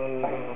Allah